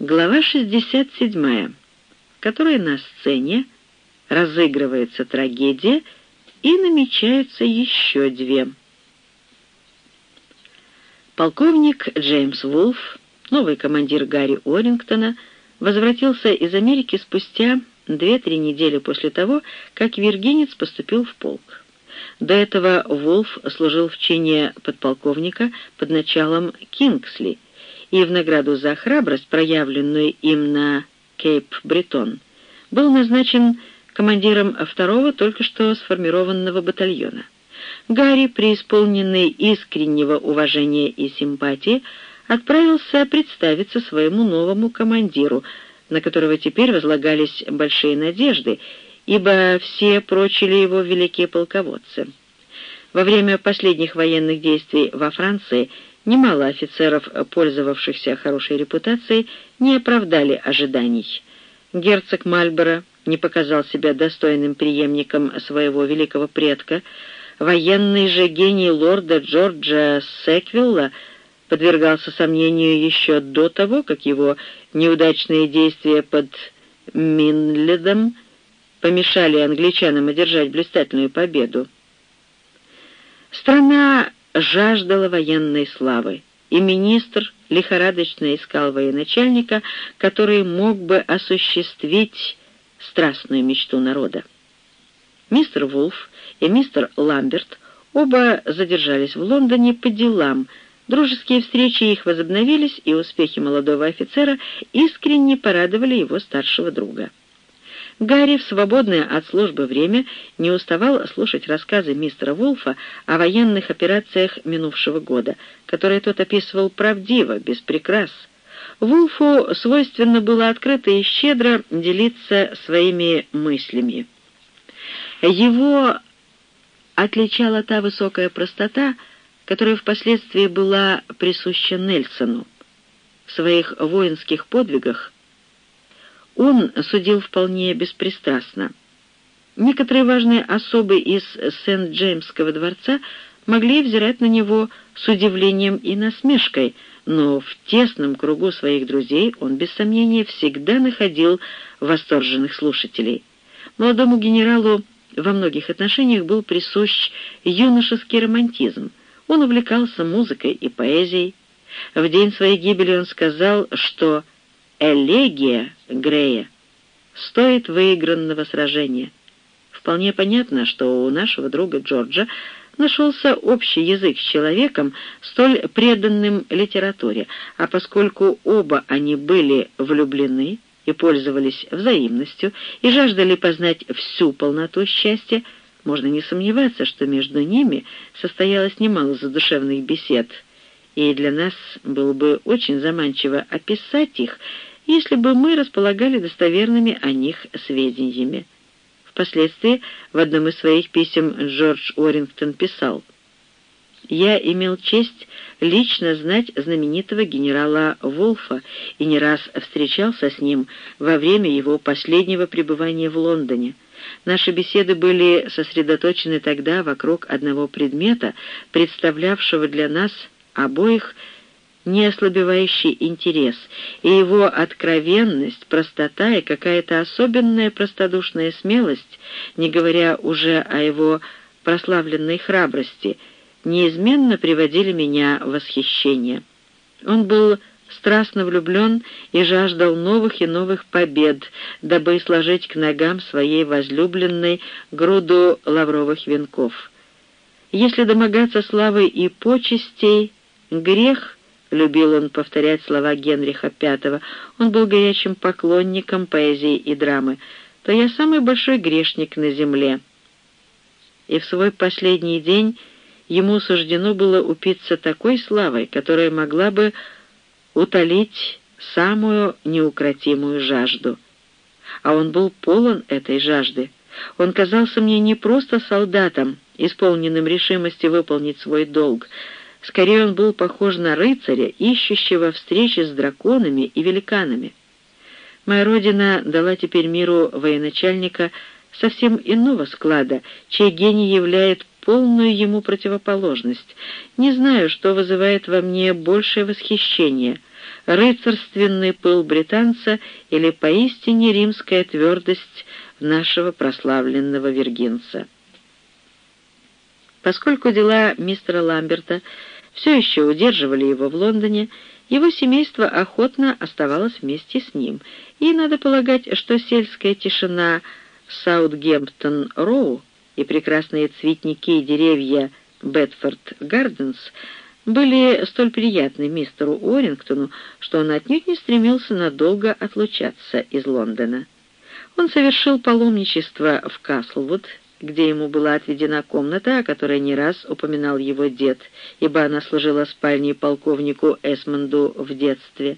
Глава 67, в которой на сцене разыгрывается трагедия и намечаются еще две. Полковник Джеймс Вулф, новый командир Гарри Орингтона, возвратился из Америки спустя две-три недели после того, как виргинец поступил в полк. До этого Вулф служил в чине подполковника под началом Кингсли – и в награду за храбрость, проявленную им на Кейп-Бретон, был назначен командиром второго только что сформированного батальона. Гарри, преисполненный искреннего уважения и симпатии, отправился представиться своему новому командиру, на которого теперь возлагались большие надежды, ибо все прочили его великие полководцы. Во время последних военных действий во Франции – Немало офицеров, пользовавшихся хорошей репутацией, не оправдали ожиданий. Герцог Мальборо не показал себя достойным преемником своего великого предка. Военный же гений лорда Джорджа Секвилла подвергался сомнению еще до того, как его неудачные действия под Минледом помешали англичанам одержать блистательную победу. Страна жаждала военной славы, и министр лихорадочно искал военачальника, который мог бы осуществить страстную мечту народа. Мистер Вулф и мистер Ламберт оба задержались в Лондоне по делам, Дружеские встречи их возобновились, и успехи молодого офицера искренне порадовали его старшего друга. Гарри в свободное от службы время не уставал слушать рассказы мистера Вулфа о военных операциях минувшего года, которые тот описывал правдиво, без прикрас. Вулфу свойственно было открыто и щедро делиться своими мыслями. Его отличала та высокая простота, которая впоследствии была присуща Нельсону. В своих воинских подвигах он судил вполне беспристрастно. Некоторые важные особы из Сент-Джеймского дворца могли взирать на него с удивлением и насмешкой, но в тесном кругу своих друзей он, без сомнения, всегда находил восторженных слушателей. Молодому генералу во многих отношениях был присущ юношеский романтизм. Он увлекался музыкой и поэзией. В день своей гибели он сказал, что элегия Грея стоит выигранного сражения. Вполне понятно, что у нашего друга Джорджа нашелся общий язык с человеком, столь преданным литературе, а поскольку оба они были влюблены и пользовались взаимностью и жаждали познать всю полноту счастья, можно не сомневаться, что между ними состоялось немало задушевных бесед, и для нас было бы очень заманчиво описать их, если бы мы располагали достоверными о них сведениями. Впоследствии в одном из своих писем Джордж Уоррингтон писал «Я имел честь лично знать знаменитого генерала Волфа и не раз встречался с ним во время его последнего пребывания в Лондоне. Наши беседы были сосредоточены тогда вокруг одного предмета, представлявшего для нас обоих – неослабевающий интерес, и его откровенность, простота и какая-то особенная простодушная смелость, не говоря уже о его прославленной храбрости, неизменно приводили меня в восхищение. Он был страстно влюблен и жаждал новых и новых побед, дабы сложить к ногам своей возлюбленной груду лавровых венков. Если домогаться славы и почестей — грех — Любил он повторять слова Генриха V, он был горячим поклонником поэзии и драмы, то я самый большой грешник на земле. И в свой последний день ему суждено было упиться такой славой, которая могла бы утолить самую неукротимую жажду. А он был полон этой жажды. Он казался мне не просто солдатом, исполненным решимости выполнить свой долг, Скорее он был похож на рыцаря, ищущего встречи с драконами и великанами. Моя родина дала теперь миру военачальника совсем иного склада, чей гений являет полную ему противоположность. Не знаю, что вызывает во мне большее восхищение — рыцарственный пыл британца или поистине римская твердость нашего прославленного виргинца. Поскольку дела мистера Ламберта все еще удерживали его в Лондоне, его семейство охотно оставалось вместе с ним, и надо полагать, что сельская тишина Саутгемптон-Роу и прекрасные цветники и деревья Бетфорд-Гарденс были столь приятны мистеру Уоррингтону, что он отнюдь не стремился надолго отлучаться из Лондона. Он совершил паломничество в Каслвуд, где ему была отведена комната, о которой не раз упоминал его дед, ибо она служила спальней полковнику Эсмонду в детстве.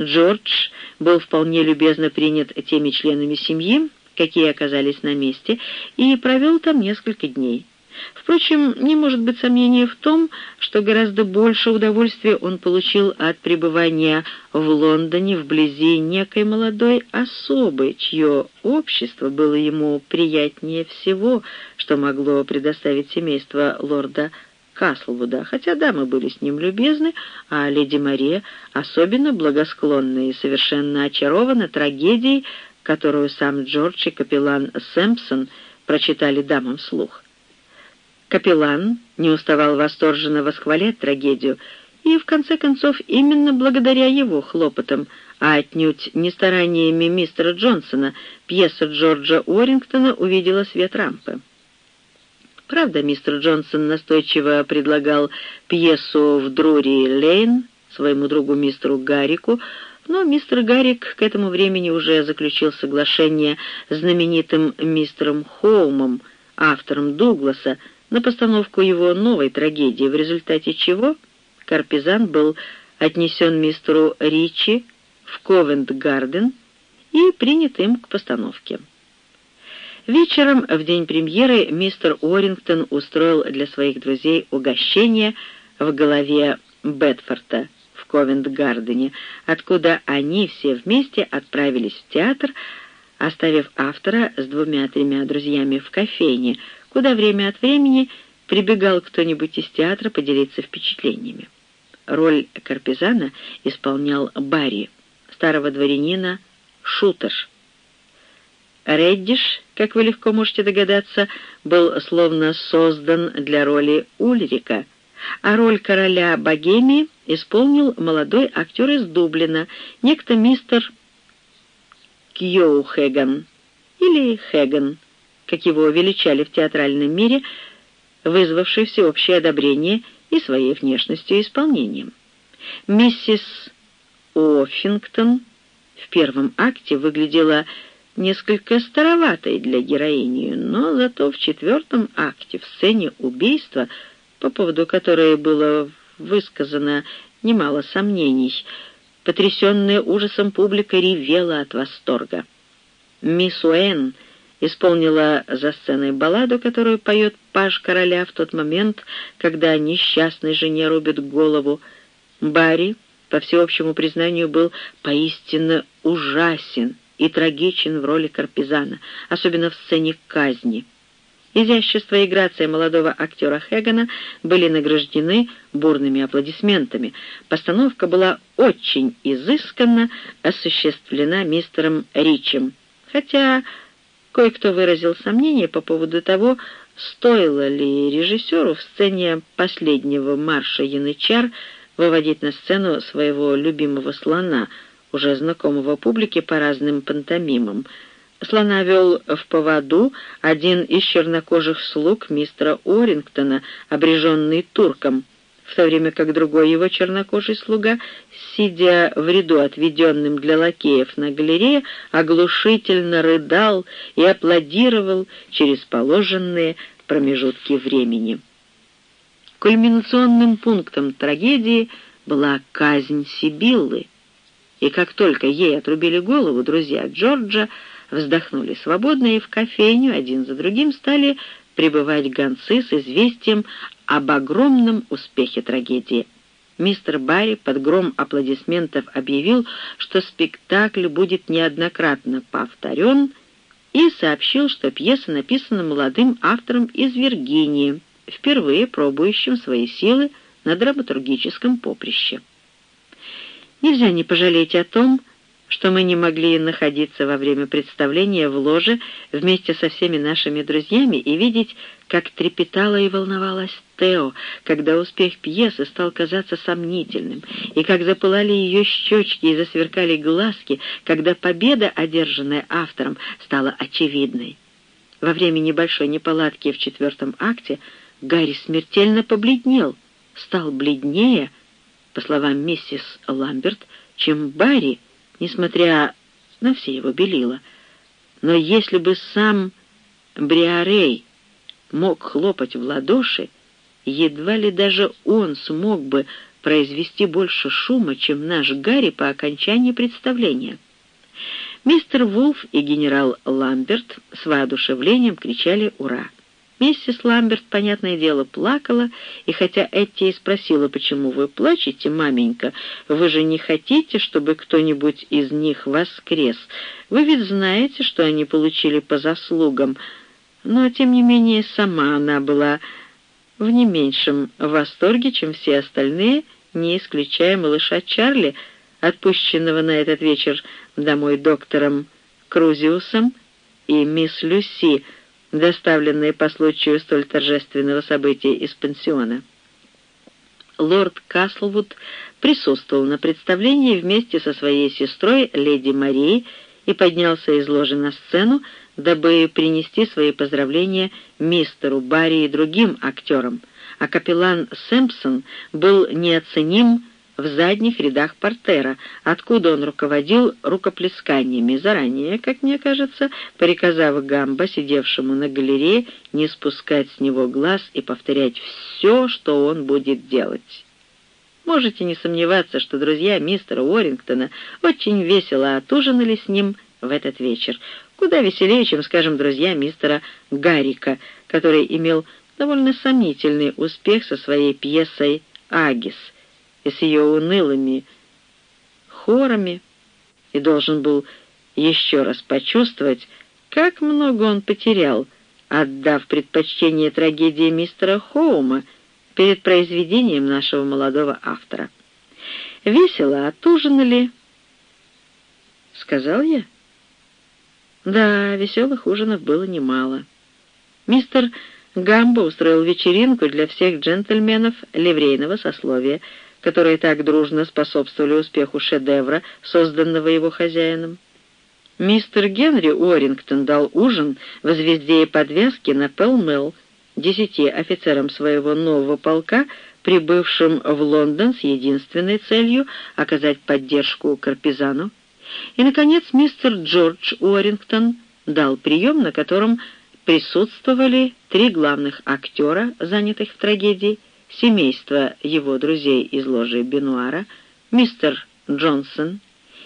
Джордж был вполне любезно принят теми членами семьи, какие оказались на месте, и провел там несколько дней. Впрочем, не может быть сомнения в том, что гораздо больше удовольствия он получил от пребывания в Лондоне вблизи некой молодой особы, чье общество было ему приятнее всего, что могло предоставить семейство лорда Каслвуда, хотя дамы были с ним любезны, а леди Мария особенно благосклонна и совершенно очарована трагедией, которую сам Джордж и капеллан Сэмпсон прочитали дамам вслух. Капеллан не уставал восторженно восхвалять трагедию, и, в конце концов, именно благодаря его хлопотам, а отнюдь не стараниями мистера Джонсона, пьеса Джорджа Уоррингтона увидела свет рампы. Правда, мистер Джонсон настойчиво предлагал пьесу в Друри-Лейн своему другу мистеру Гаррику, но мистер Гаррик к этому времени уже заключил соглашение с знаменитым мистером Хоумом, автором Дугласа, на постановку его новой трагедии, в результате чего Карпизан был отнесен мистеру Ричи в Ковент-Гарден и принят им к постановке. Вечером, в день премьеры, мистер Уоррингтон устроил для своих друзей угощение в голове Бетфорта в Ковент-Гардене, откуда они все вместе отправились в театр, оставив автора с двумя-тремя друзьями в кофейне, куда время от времени прибегал кто-нибудь из театра поделиться впечатлениями. Роль Карпизана исполнял Барри, старого дворянина Шутер. Реддиш, как вы легко можете догадаться, был словно создан для роли Ульрика, а роль короля Богемии исполнил молодой актер из Дублина, некто мистер Кьоу Хэган или Хэган как его величали в театральном мире, вызвавший всеобщее одобрение и своей внешностью и исполнением. Миссис Оффингтон в первом акте выглядела несколько староватой для героини, но зато в четвертом акте, в сцене убийства, по поводу которой было высказано немало сомнений, потрясенная ужасом публика ревела от восторга. Мисс Уэн — исполнила за сценой балладу, которую поет паж короля в тот момент, когда несчастной жене рубят голову. Барри, по всеобщему признанию, был поистине ужасен и трагичен в роли Карпизана, особенно в сцене казни. Изящество и грация молодого актера Хэгана были награждены бурными аплодисментами. Постановка была очень изысканно осуществлена мистером Ричем, хотя Кое-кто выразил сомнение по поводу того, стоило ли режиссеру в сцене последнего марша янычар выводить на сцену своего любимого слона, уже знакомого публике по разным пантомимам. Слона вел в поводу один из чернокожих слуг мистера Орингтона, обреженный турком, в то время как другой его чернокожий слуга, сидя в ряду, отведенным для лакеев на галерее, оглушительно рыдал и аплодировал через положенные промежутки времени. Кульминационным пунктом трагедии была казнь Сибиллы, и как только ей отрубили голову, друзья Джорджа вздохнули свободно и в кофейню один за другим стали прибывать гонцы с известием об огромном успехе трагедии. Мистер Барри под гром аплодисментов объявил, что спектакль будет неоднократно повторен, и сообщил, что пьеса написана молодым автором из Виргинии, впервые пробующим свои силы на драматургическом поприще. Нельзя не пожалеть о том, что мы не могли находиться во время представления в ложе вместе со всеми нашими друзьями и видеть, как трепетала и волновалась Тео, когда успех пьесы стал казаться сомнительным, и как запылали ее щечки и засверкали глазки, когда победа, одержанная автором, стала очевидной. Во время небольшой неполадки в четвертом акте Гарри смертельно побледнел, стал бледнее, по словам миссис Ламберт, чем Барри, несмотря на все его белила. Но если бы сам Бриарей мог хлопать в ладоши, едва ли даже он смог бы произвести больше шума, чем наш Гарри по окончании представления. Мистер Вулф и генерал Ламберт с воодушевлением кричали «Ура!». Миссис Ламберт, понятное дело, плакала, и хотя Этти и спросила, почему вы плачете, маменька, вы же не хотите, чтобы кто-нибудь из них воскрес. Вы ведь знаете, что они получили по заслугам. Но, тем не менее, сама она была в не меньшем восторге, чем все остальные, не исключая малыша Чарли, отпущенного на этот вечер домой доктором Крузиусом, и мисс Люси, доставленные по случаю столь торжественного события из пансиона. Лорд Каслвуд присутствовал на представлении вместе со своей сестрой, леди Марией, и поднялся из ложи на сцену, дабы принести свои поздравления мистеру Барри и другим актерам, а капеллан Сэмпсон был неоценим в задних рядах портера, откуда он руководил рукоплесканиями, заранее, как мне кажется, приказав Гамбо, сидевшему на галерее, не спускать с него глаз и повторять все, что он будет делать. Можете не сомневаться, что друзья мистера Уоррингтона очень весело отужинали с ним в этот вечер, куда веселее, чем, скажем, друзья мистера Гаррика, который имел довольно сомнительный успех со своей пьесой «Агис», и с ее унылыми хорами, и должен был еще раз почувствовать, как много он потерял, отдав предпочтение трагедии мистера Хоума перед произведением нашего молодого автора. «Весело отужинали», — сказал я. Да, веселых ужинов было немало. Мистер Гамбо устроил вечеринку для всех джентльменов ливрейного сословия, которые так дружно способствовали успеху шедевра, созданного его хозяином. Мистер Генри Уоррингтон дал ужин в «Звезде и подвязке» на Пелмел десяти офицерам своего нового полка, прибывшим в Лондон с единственной целью оказать поддержку Карпизану. И, наконец, мистер Джордж Уоррингтон дал прием, на котором присутствовали три главных актера, занятых в трагедии, семейство его друзей из ложи Бенуара, мистер Джонсон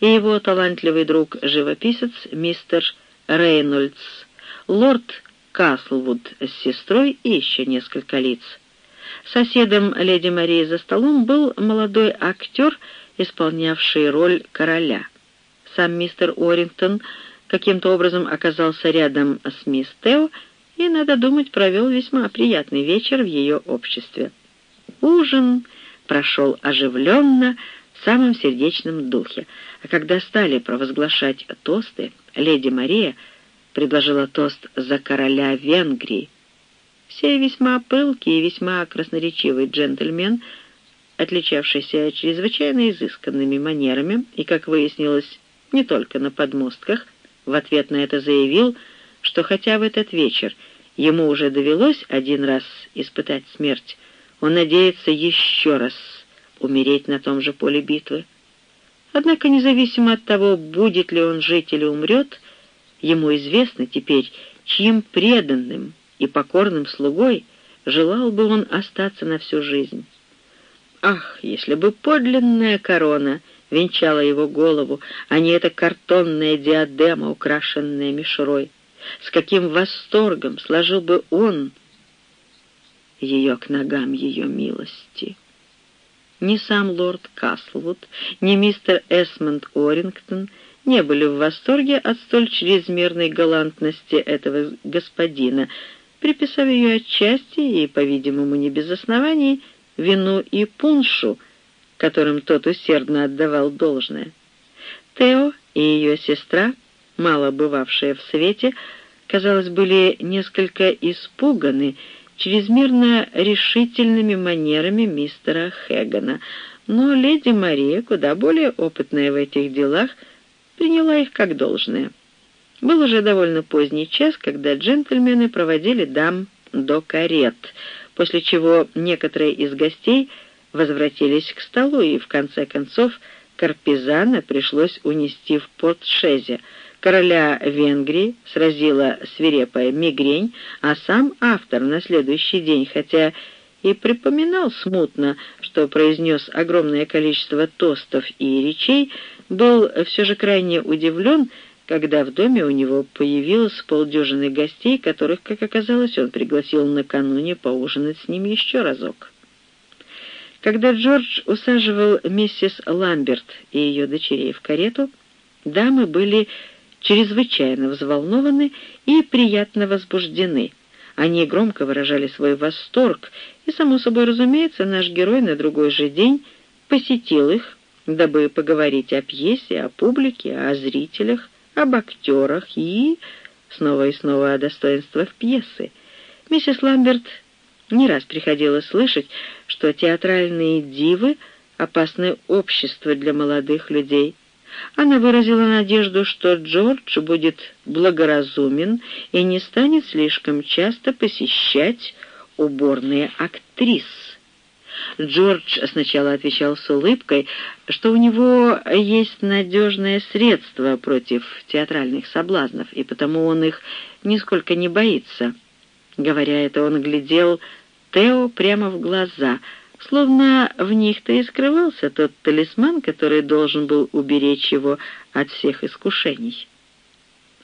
и его талантливый друг-живописец мистер Рейнольдс, лорд Каслвуд с сестрой и еще несколько лиц. Соседом леди Марии за столом был молодой актер, исполнявший роль короля. Сам мистер Орингтон каким-то образом оказался рядом с мисс Тео и, надо думать, провел весьма приятный вечер в ее обществе. Ужин прошел оживленно, в самом сердечном духе, а когда стали провозглашать тосты, леди Мария предложила тост за короля Венгрии. Все весьма пылкий и весьма красноречивый джентльмен, отличавшийся чрезвычайно изысканными манерами и, как выяснилось, не только на подмостках, в ответ на это заявил, что хотя в этот вечер ему уже довелось один раз испытать смерть, он надеется еще раз умереть на том же поле битвы. Однако, независимо от того, будет ли он жить или умрет, ему известно теперь, чьим преданным и покорным слугой желал бы он остаться на всю жизнь. Ах, если бы подлинная корона венчала его голову, а не эта картонная диадема, украшенная мишурой! С каким восторгом сложил бы он ее к ногам ее милости. Ни сам лорд Каслвуд, ни мистер Эсмонд Орингтон не были в восторге от столь чрезмерной галантности этого господина, приписав ее отчасти и, по-видимому, не без оснований, вину и пуншу, которым тот усердно отдавал должное. Тео и ее сестра, мало бывавшие в свете, казалось, были несколько испуганы чрезмерно решительными манерами мистера Хэгана, но леди Мария, куда более опытная в этих делах, приняла их как должное. Был уже довольно поздний час, когда джентльмены проводили дам до карет, после чего некоторые из гостей возвратились к столу, и в конце концов Карпизана пришлось унести в порт. Короля Венгрии сразила свирепая мигрень, а сам автор на следующий день, хотя и припоминал смутно, что произнес огромное количество тостов и речей, был все же крайне удивлен, когда в доме у него появилось полдюжины гостей, которых, как оказалось, он пригласил накануне поужинать с ним еще разок. Когда Джордж усаживал миссис Ламберт и ее дочерей в карету, дамы были чрезвычайно взволнованы и приятно возбуждены. Они громко выражали свой восторг, и, само собой разумеется, наш герой на другой же день посетил их, дабы поговорить о пьесе, о публике, о зрителях, об актерах и снова и снова о достоинствах пьесы. Миссис Ламберт не раз приходилось слышать, что театральные дивы — опасное общество для молодых людей. Она выразила надежду, что Джордж будет благоразумен и не станет слишком часто посещать уборные актрис. Джордж сначала отвечал с улыбкой, что у него есть надежное средство против театральных соблазнов, и потому он их нисколько не боится. Говоря это, он глядел Тео прямо в глаза, словно в них-то и скрывался тот талисман, который должен был уберечь его от всех искушений.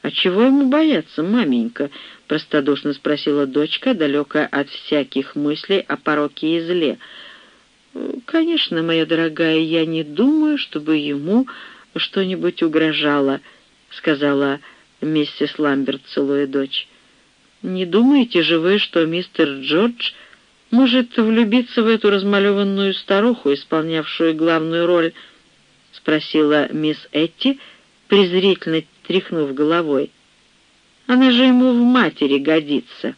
«А чего ему бояться, маменька?» — простодушно спросила дочка, далекая от всяких мыслей о пороке и зле. «Конечно, моя дорогая, я не думаю, чтобы ему что-нибудь угрожало», — сказала миссис Ламберт, целуя дочь. «Не думаете же вы, что мистер Джордж может влюбиться в эту размалеванную старуху, исполнявшую главную роль?» — спросила мисс Этти, презрительно тряхнув головой. «Она же ему в матери годится».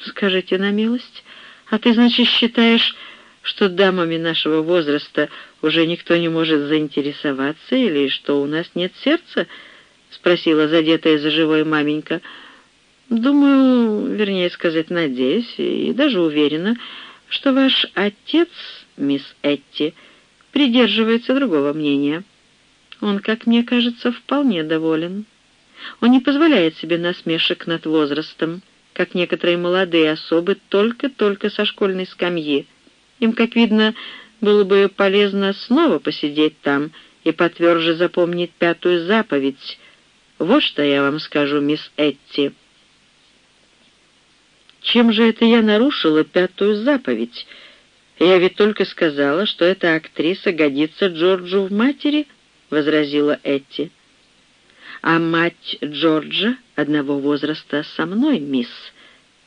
«Скажите на милость, а ты, значит, считаешь, что дамами нашего возраста уже никто не может заинтересоваться или что у нас нет сердца?» — спросила задетая за живой маменька — Думаю, вернее сказать, надеюсь и даже уверена, что ваш отец, мисс Этти, придерживается другого мнения. Он, как мне кажется, вполне доволен. Он не позволяет себе насмешек над возрастом, как некоторые молодые особы только-только со школьной скамьи. Им, как видно, было бы полезно снова посидеть там и потверже запомнить пятую заповедь. Вот что я вам скажу, мисс Этти. Чем же это я нарушила пятую заповедь? Я ведь только сказала, что эта актриса годится Джорджу в матери, — возразила Этти. А мать Джорджа одного возраста со мной, мисс.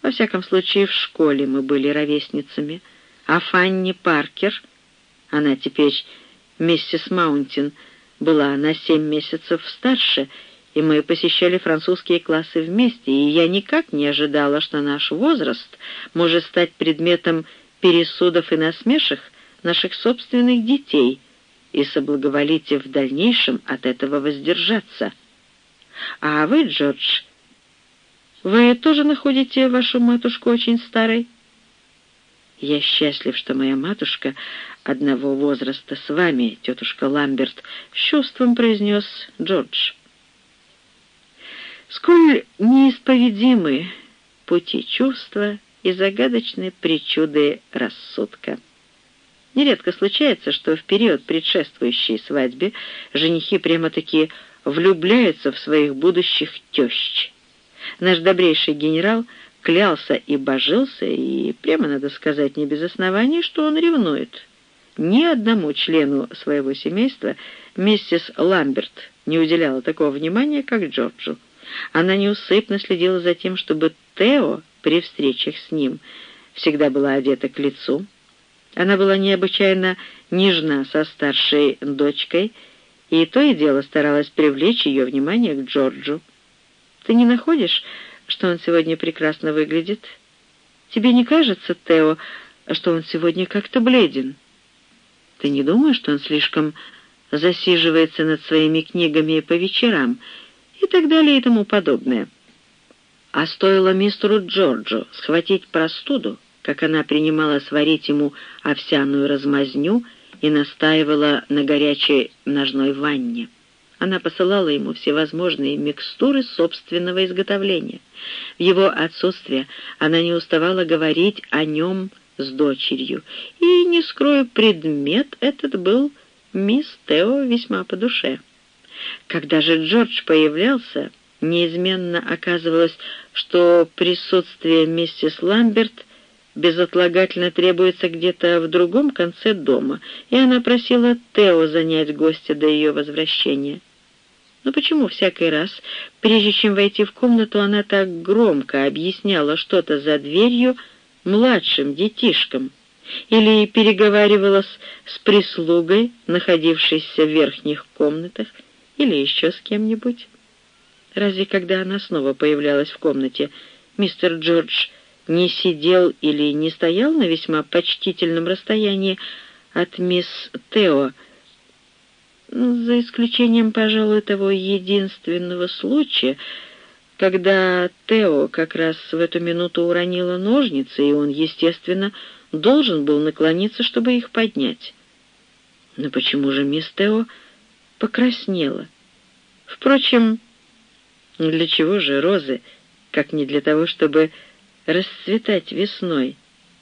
Во всяком случае, в школе мы были ровесницами. А Фанни Паркер, она теперь миссис Маунтин, была на семь месяцев старше — и мы посещали французские классы вместе, и я никак не ожидала, что наш возраст может стать предметом пересудов и насмешек наших собственных детей, и соблаговолите в дальнейшем от этого воздержаться. А вы, Джордж, вы тоже находите вашу матушку очень старой? Я счастлив, что моя матушка одного возраста с вами, тетушка Ламберт, с чувством произнес Джордж. Сколь неисповедимы пути чувства и загадочные причуды рассудка. Нередко случается, что в период предшествующей свадьбе женихи прямо-таки влюбляются в своих будущих тещ. Наш добрейший генерал клялся и божился, и прямо надо сказать не без оснований, что он ревнует. Ни одному члену своего семейства миссис Ламберт не уделяла такого внимания, как Джорджу. Она неусыпно следила за тем, чтобы Тео при встречах с ним всегда была одета к лицу. Она была необычайно нежна со старшей дочкой, и то и дело старалась привлечь ее внимание к Джорджу. «Ты не находишь, что он сегодня прекрасно выглядит? Тебе не кажется, Тео, что он сегодня как-то бледен? Ты не думаешь, что он слишком засиживается над своими книгами по вечерам и так далее и тому подобное?» А стоило мистеру Джорджу схватить простуду, как она принимала сварить ему овсяную размазню и настаивала на горячей ножной ванне. Она посылала ему всевозможные микстуры собственного изготовления. В его отсутствие она не уставала говорить о нем с дочерью, и, не скрою, предмет этот был мисс Тео весьма по душе. Когда же Джордж появлялся, неизменно оказывалось, что присутствие миссис Ламберт безотлагательно требуется где-то в другом конце дома, и она просила Тео занять гостя до ее возвращения. Но почему всякий раз, прежде чем войти в комнату, она так громко объясняла что-то за дверью младшим детишкам? Или переговаривалась с прислугой, находившейся в верхних комнатах, или еще с кем-нибудь? Разве когда она снова появлялась в комнате, мистер Джордж не сидел или не стоял на весьма почтительном расстоянии от мисс Тео, за исключением, пожалуй, того единственного случая, когда Тео как раз в эту минуту уронила ножницы, и он, естественно, должен был наклониться, чтобы их поднять. Но почему же мисс Тео покраснела? Впрочем, для чего же розы, как не для того, чтобы расцветать весной,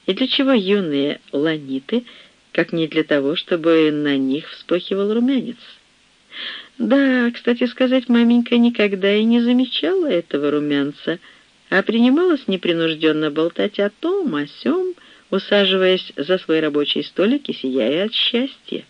и для чего юные ланиты, как не для того, чтобы на них вспыхивал румянец. Да, кстати сказать, маменька никогда и не замечала этого румянца, а принималась непринужденно болтать о том, о сём, усаживаясь за свой рабочий столик и сияя от счастья.